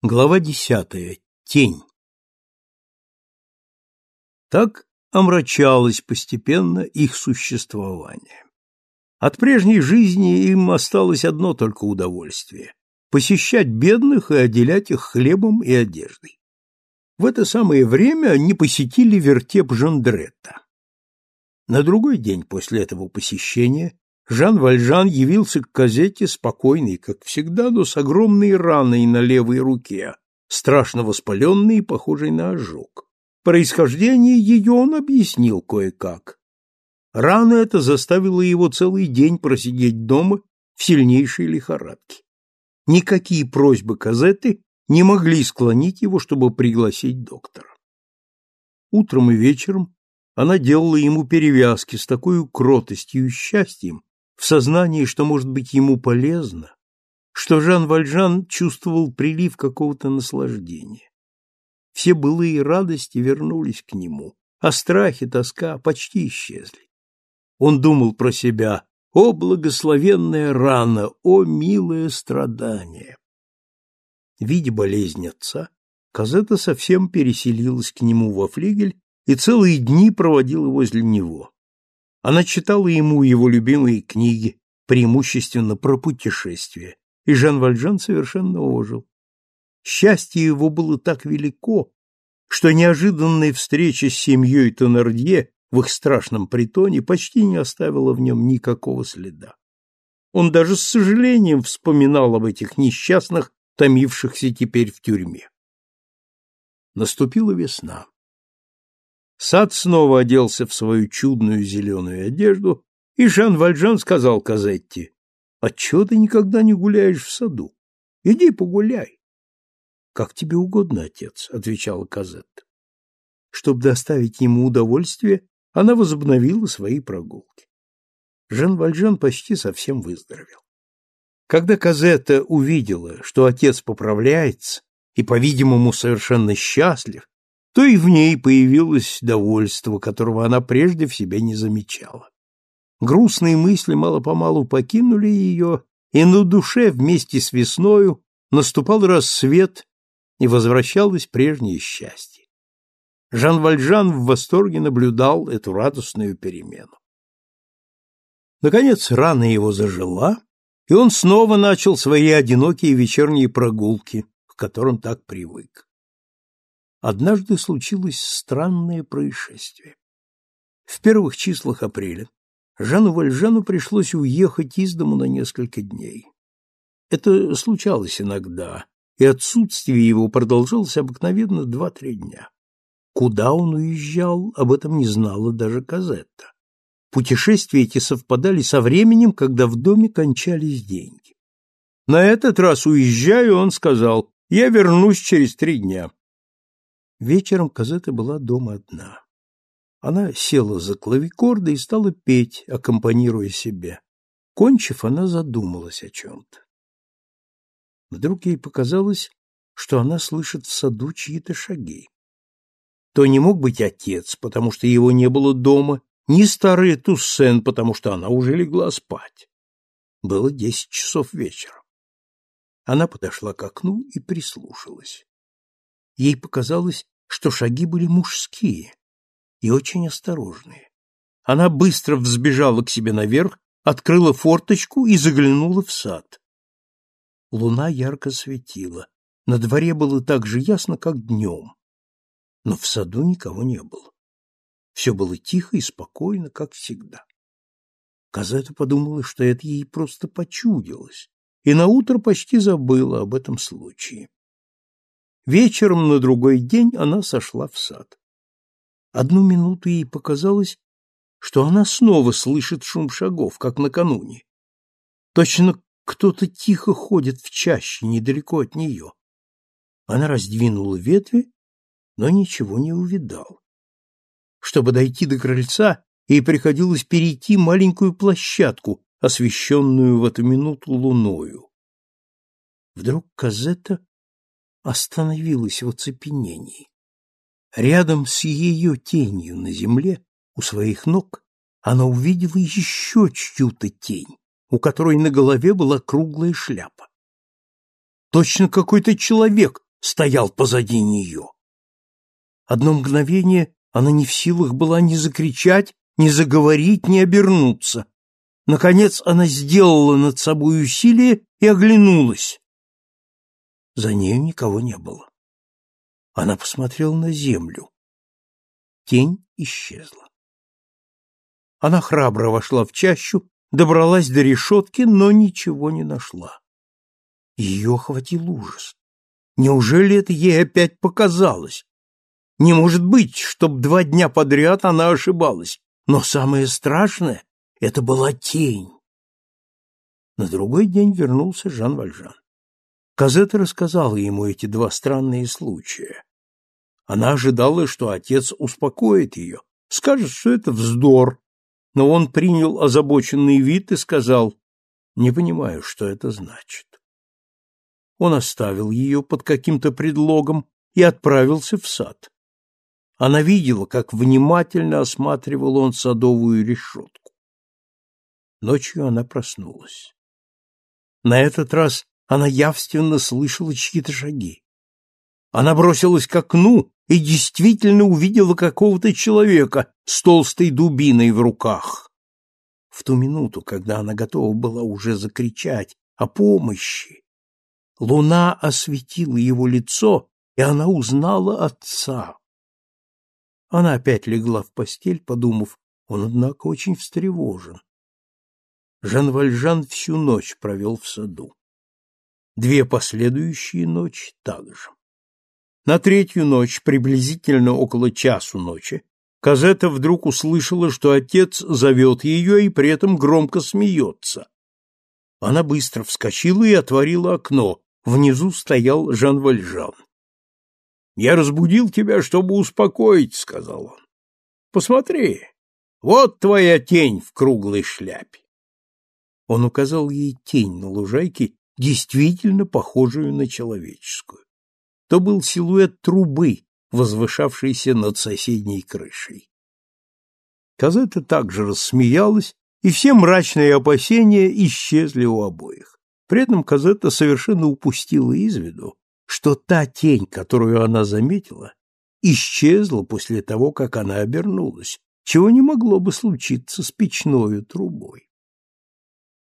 Глава десятая. Тень. Так омрачалось постепенно их существование. От прежней жизни им осталось одно только удовольствие – посещать бедных и отделять их хлебом и одеждой. В это самое время они посетили вертеп Жондретта. На другой день после этого посещения Жан Вальжан явился к Казете спокойный, как всегда, но с огромной раной на левой руке, страшно воспаленной и похожей на ожог. Происхождение ее он объяснил кое-как. Рана эта заставила его целый день просидеть дома в сильнейшей лихорадке. Никакие просьбы Казеты не могли склонить его, чтобы пригласить доктора. Утром и вечером она делала ему перевязки с такой кротостью и счастьем, в сознании, что может быть ему полезно, что Жан Вальжан чувствовал прилив какого-то наслаждения. Все былые радости вернулись к нему, а страхи, тоска почти исчезли. Он думал про себя «О, благословенная рана! О, милое страдание!» Видя болезнь отца, Казета совсем переселилась к нему во флигель и целые дни проводила возле него. Она читала ему его любимые книги, преимущественно про путешествия, и Жан Вальжан совершенно ожил. Счастье его было так велико, что неожиданная встреча с семьей Тонардье в их страшном притоне почти не оставила в нем никакого следа. Он даже с сожалением вспоминал об этих несчастных, томившихся теперь в тюрьме. Наступила весна. Сад снова оделся в свою чудную зеленую одежду, и Жан Вальжан сказал Казетти, «Отчего ты никогда не гуляешь в саду? Иди погуляй». «Как тебе угодно, отец», — отвечала Казетта. Чтобы доставить ему удовольствие, она возобновила свои прогулки. Жан Вальжан почти совсем выздоровел. Когда Казетта увидела, что отец поправляется и, по-видимому, совершенно счастлив, то и в ней появилось довольство, которого она прежде в себе не замечала. Грустные мысли мало-помалу покинули ее, и на душе вместе с весною наступал рассвет, и возвращалось прежнее счастье. Жан Вальжан в восторге наблюдал эту радостную перемену. Наконец рана его зажила, и он снова начал свои одинокие вечерние прогулки, к которым так привык однажды случилось странное происшествие. В первых числах апреля Жану Вальжану пришлось уехать из дому на несколько дней. Это случалось иногда, и отсутствие его продолжалось обыкновенно два-три дня. Куда он уезжал, об этом не знала даже Казетта. Путешествия эти совпадали со временем, когда в доме кончались деньги. На этот раз уезжаю, он сказал, я вернусь через три дня. Вечером Казета была дома одна. Она села за клавикорды и стала петь, аккомпанируя себе. Кончив, она задумалась о чем-то. Вдруг ей показалось, что она слышит в саду чьи-то шаги. То не мог быть отец, потому что его не было дома, ни старый Туссен, потому что она уже легла спать. Было десять часов вечера. Она подошла к окну и прислушалась. Ей показалось, что шаги были мужские и очень осторожные. Она быстро взбежала к себе наверх, открыла форточку и заглянула в сад. Луна ярко светила. На дворе было так же ясно, как днем. Но в саду никого не было. Все было тихо и спокойно, как всегда. Казета подумала, что это ей просто почудилось, и наутро почти забыла об этом случае. Вечером на другой день она сошла в сад. Одну минуту ей показалось, что она снова слышит шум шагов, как накануне. Точно кто-то тихо ходит в чаще недалеко от нее. Она раздвинула ветви, но ничего не увидал. Чтобы дойти до крыльца, ей приходилось перейти маленькую площадку, освещенную в эту минуту луною. Вдруг Казетта остановилась в оцепенении. Рядом с ее тенью на земле, у своих ног, она увидела еще чью-то тень, у которой на голове была круглая шляпа. Точно какой-то человек стоял позади нее. Одно мгновение она не в силах была ни закричать, ни заговорить, ни обернуться. Наконец она сделала над собой усилие и оглянулась. За нею никого не было. Она посмотрела на землю. Тень исчезла. Она храбро вошла в чащу, добралась до решетки, но ничего не нашла. Ее охватил ужас. Неужели это ей опять показалось? Не может быть, чтоб два дня подряд она ошибалась. Но самое страшное — это была тень. На другой день вернулся Жан Вальжан. Казета рассказала ему эти два странные случая. Она ожидала, что отец успокоит ее, скажет, что это вздор, но он принял озабоченный вид и сказал, «Не понимаю, что это значит». Он оставил ее под каким-то предлогом и отправился в сад. Она видела, как внимательно осматривал он садовую решетку. Ночью она проснулась. На этот раз она явственно слышала чьи-то шаги. Она бросилась к окну и действительно увидела какого-то человека с толстой дубиной в руках. В ту минуту, когда она готова была уже закричать о помощи, луна осветила его лицо, и она узнала отца. Она опять легла в постель, подумав, он, однако, очень встревожен. Жан Вальжан всю ночь провел в саду. Две последующие ночи также. На третью ночь, приблизительно около часу ночи, Казета вдруг услышала, что отец зовет ее и при этом громко смеется. Она быстро вскочила и отворила окно. Внизу стоял Жан Вальжан. Я разбудил тебя, чтобы успокоить, сказал он. Посмотри, вот твоя тень в круглой шляпе. Он указал ей тень на лужайке, действительно похожую на человеческую. То был силуэт трубы, возвышавшейся над соседней крышей. Казета также рассмеялась, и все мрачные опасения исчезли у обоих. При этом Казета совершенно упустила из виду, что та тень, которую она заметила, исчезла после того, как она обернулась, чего не могло бы случиться с печной трубой.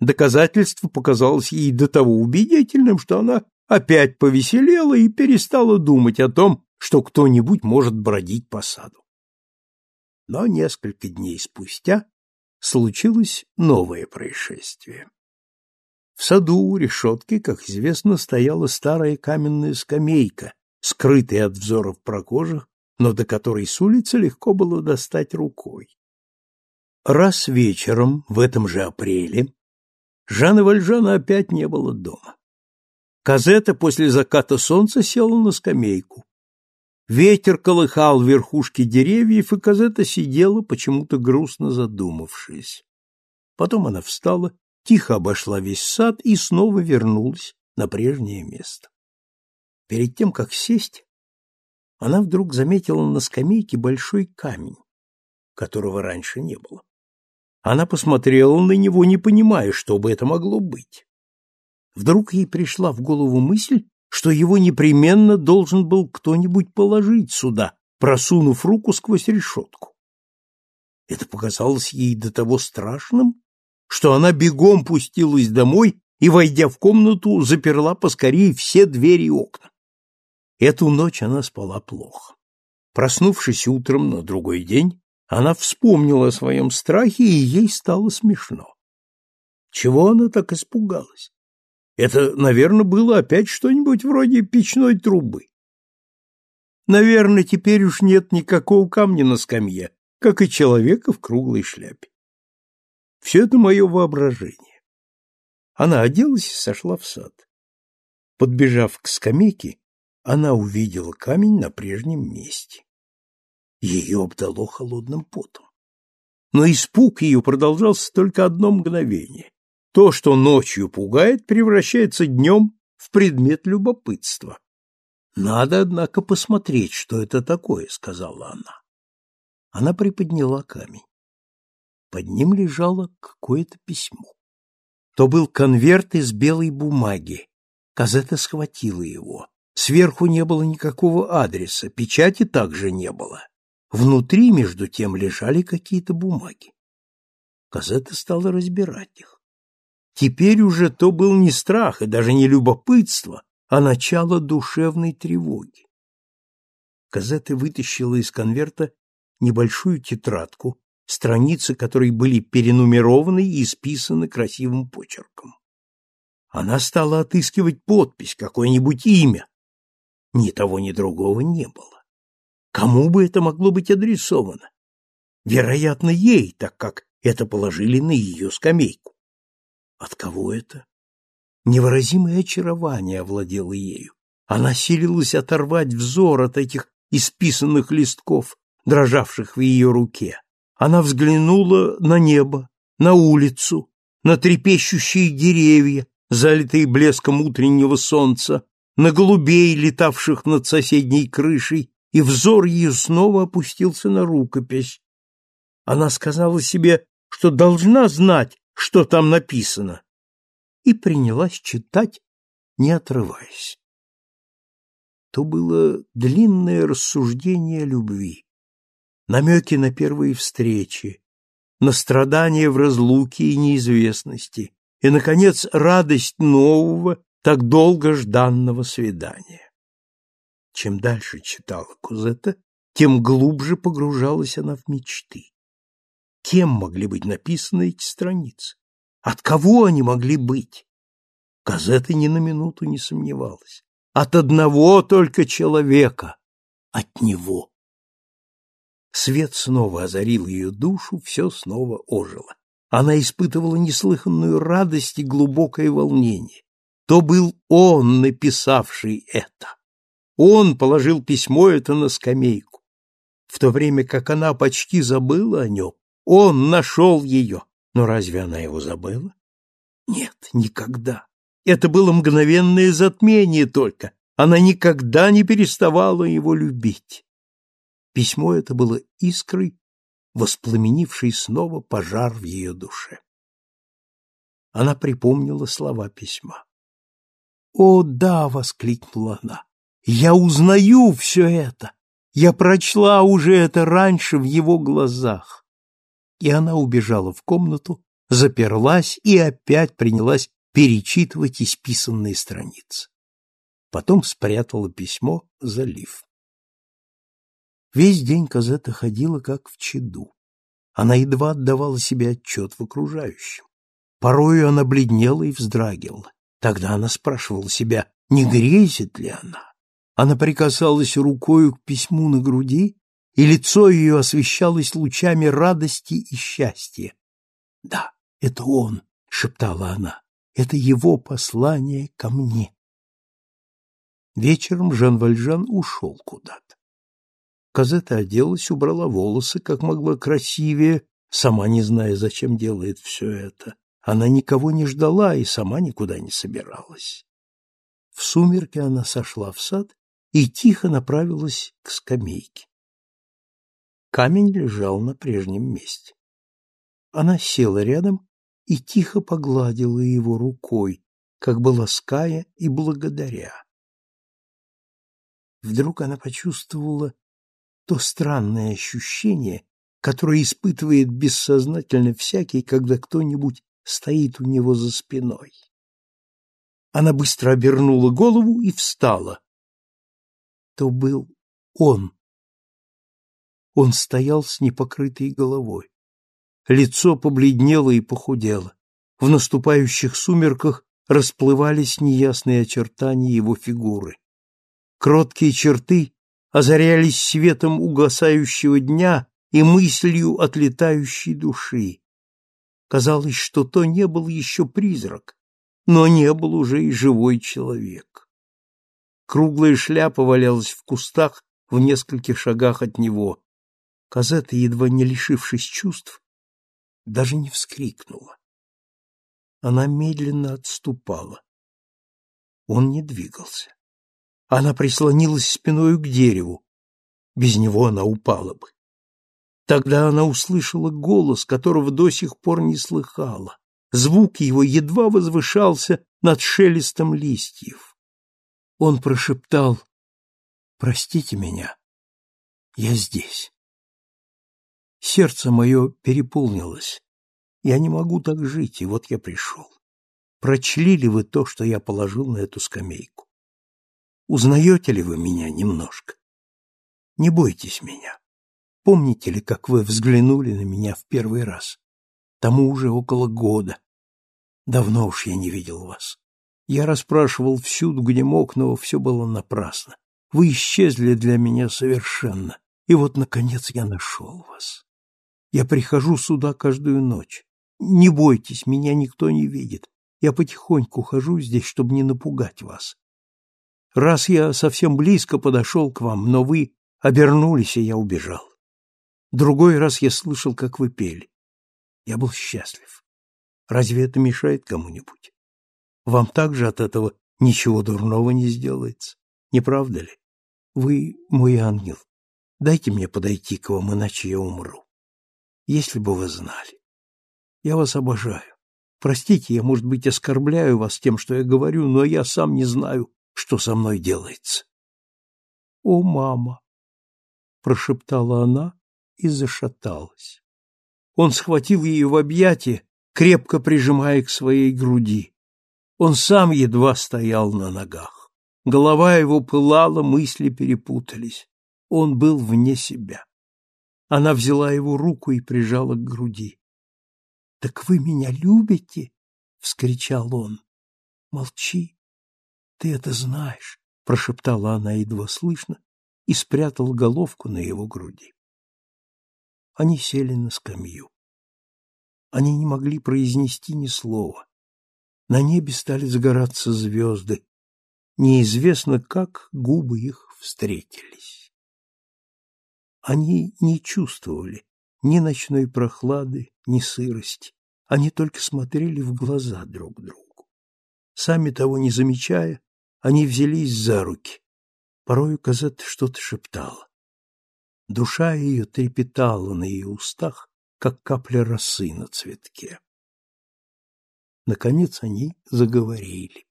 Доказательство показалось ей до того убедительным, что она опять повеселела и перестала думать о том, что кто-нибудь может бродить по саду. Но несколько дней спустя случилось новое происшествие. В саду у решетки, как известно, стояла старая каменная скамейка, скрытая от взоров прохожих, но до которой с улицы легко было достать рукой. Раз вечером, в этом же апреле, Жана Вальжана опять не было дома. Казета после заката солнца села на скамейку. Ветер колыхал верхушки деревьев, и Казета сидела, почему-то грустно задумавшись. Потом она встала тихо обошла весь сад и снова вернулась на прежнее место. Перед тем, как сесть, она вдруг заметила на скамейке большой камень, которого раньше не было. Она посмотрела на него, не понимая, что бы это могло быть. Вдруг ей пришла в голову мысль, что его непременно должен был кто-нибудь положить сюда, просунув руку сквозь решетку. Это показалось ей до того страшным, что она бегом пустилась домой и, войдя в комнату, заперла поскорее все двери и окна. Эту ночь она спала плохо. Проснувшись утром на другой день, она вспомнила о своем страхе, и ей стало смешно. Чего она так испугалась? Это, наверное, было опять что-нибудь вроде печной трубы. Наверное, теперь уж нет никакого камня на скамье, как и человека в круглой шляпе. Все это мое воображение. Она оделась и сошла в сад. Подбежав к скамейке, она увидела камень на прежнем месте. Ее обдало холодным потом. Но испуг ее продолжался только одно мгновение. То, что ночью пугает, превращается днем в предмет любопытства. «Надо, однако, посмотреть, что это такое», — сказала она. Она приподняла камень. Под ним лежало какое-то письмо. То был конверт из белой бумаги. Казета схватила его. Сверху не было никакого адреса, печати также не было. Внутри, между тем, лежали какие-то бумаги. Казета стала разбирать их. Теперь уже то был не страх и даже не любопытство, а начало душевной тревоги. Казета вытащила из конверта небольшую тетрадку, страницы которой были перенумерованы и исписаны красивым почерком. Она стала отыскивать подпись, какое-нибудь имя. Ни того, ни другого не было. Кому бы это могло быть адресовано? Вероятно, ей, так как это положили на ее скамейку. От кого это? Невыразимое очарование овладело ею. Она силилась оторвать взор от этих исписанных листков, дрожавших в ее руке. Она взглянула на небо, на улицу, на трепещущие деревья, залитые блеском утреннего солнца, на голубей, летавших над соседней крышей, и взор ее снова опустился на рукопись. Она сказала себе, что должна знать, что там написано, и принялась читать, не отрываясь. То было длинное рассуждение любви, намеки на первые встречи, на страдания в разлуке и неизвестности, и, наконец, радость нового, так долго жданного свидания. Чем дальше читала Кузета, тем глубже погружалась она в мечты. Кем могли быть написаны эти страницы? От кого они могли быть? Казета ни на минуту не сомневалась. От одного только человека. От него. Свет снова озарил ее душу, все снова ожило. Она испытывала неслыханную радость и глубокое волнение. То был он, написавший это. Он положил письмо это на скамейку. В то время как она почти забыла о нем, он нашел ее. Но разве она его забыла? Нет, никогда. Это было мгновенное затмение только. Она никогда не переставала его любить. Письмо это было искрой, воспламенившей снова пожар в ее душе. Она припомнила слова письма. «О, да!» — воскликнула она. «Я узнаю все это! Я прочла уже это раньше в его глазах!» и она убежала в комнату, заперлась и опять принялась перечитывать исписанные страницы. Потом спрятала письмо за лиф. Весь день Казета ходила как в чаду. Она едва отдавала себе отчет в окружающем. Порою она бледнела и вздрагивала. Тогда она спрашивала себя, не грезит ли она. Она прикасалась рукою к письму на груди и лицо ее освещалось лучами радости и счастья. «Да, это он!» — шептала она. «Это его послание ко мне!» Вечером Жан Вальжан ушел куда-то. Казета оделась, убрала волосы, как могла красивее, сама не зная, зачем делает все это. Она никого не ждала и сама никуда не собиралась. В сумерки она сошла в сад и тихо направилась к скамейке. Камень лежал на прежнем месте. Она села рядом и тихо погладила его рукой, как бы лаская и благодаря. Вдруг она почувствовала то странное ощущение, которое испытывает бессознательно всякий, когда кто-нибудь стоит у него за спиной. Она быстро обернула голову и встала. То был он, он стоял с непокрытой головой. Лицо побледнело и похудело. В наступающих сумерках расплывались неясные очертания его фигуры. Кроткие черты озарялись светом угасающего дня и мыслью отлетающей души. Казалось, что то не был еще призрак, но не был уже и живой человек. Круглая шляпа валялась в кустах в нескольких шагах от него, Казета, едва не лишившись чувств, даже не вскрикнула. Она медленно отступала. Он не двигался. Она прислонилась спиной к дереву. Без него она упала бы. Тогда она услышала голос, которого до сих пор не слыхала. Звук его едва возвышался над шелестом листьев. Он прошептал «Простите меня, я здесь». Сердце мое переполнилось. Я не могу так жить, и вот я пришел. Прочли ли вы то, что я положил на эту скамейку? Узнаете ли вы меня немножко? Не бойтесь меня. Помните ли, как вы взглянули на меня в первый раз? Тому уже около года. Давно уж я не видел вас. Я расспрашивал всюду, где мог, но все было напрасно. Вы исчезли для меня совершенно. И вот, наконец, я нашел вас. Я прихожу сюда каждую ночь. Не бойтесь, меня никто не видит. Я потихоньку хожу здесь, чтобы не напугать вас. Раз я совсем близко подошел к вам, но вы обернулись, и я убежал. Другой раз я слышал, как вы пели. Я был счастлив. Разве это мешает кому-нибудь? Вам также от этого ничего дурного не сделается, не правда ли? Вы мой ангел. Дайте мне подойти к вам, иначе я умру. Если бы вы знали. Я вас обожаю. Простите, я, может быть, оскорбляю вас тем, что я говорю, но я сам не знаю, что со мной делается. О, мама, прошептала она и зашаталась. Он схватил ее в объятия, крепко прижимая к своей груди. Он сам едва стоял на ногах. Голова его пылала, мысли перепутались. Он был вне себя. Она взяла его руку и прижала к груди. — Так вы меня любите? — вскричал он. — Молчи. Ты это знаешь, — прошептала она едва слышно и спрятала головку на его груди. Они сели на скамью. Они не могли произнести ни слова. На небе стали загораться звезды. Неизвестно, как губы их встретились. Они не чувствовали ни ночной прохлады, ни сырости. Они только смотрели в глаза друг другу. Сами того не замечая, они взялись за руки. Порою Казетта что-то шептала. Душа ее трепетала на ее устах, как капля росы на цветке. Наконец они заговорили.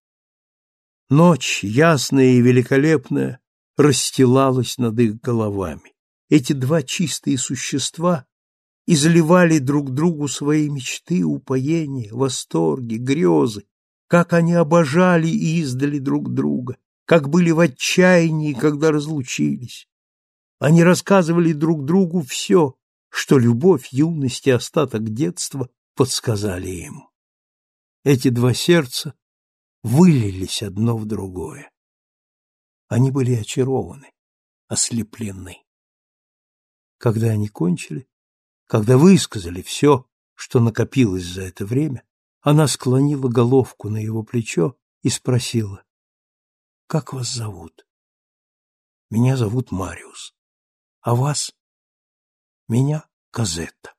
Ночь, ясная и великолепная, расстилалась над их головами. Эти два чистые существа изливали друг другу свои мечты, упоения, восторги, грезы, как они обожали и издали друг друга, как были в отчаянии, когда разлучились. Они рассказывали друг другу все, что любовь, юность и остаток детства подсказали им. Эти два сердца вылились одно в другое. Они были очарованы, ослеплены. Когда они кончили, когда высказали все, что накопилось за это время, она склонила головку на его плечо и спросила, «Как вас зовут?» «Меня зовут Мариус. А вас?» «Меня Казетта».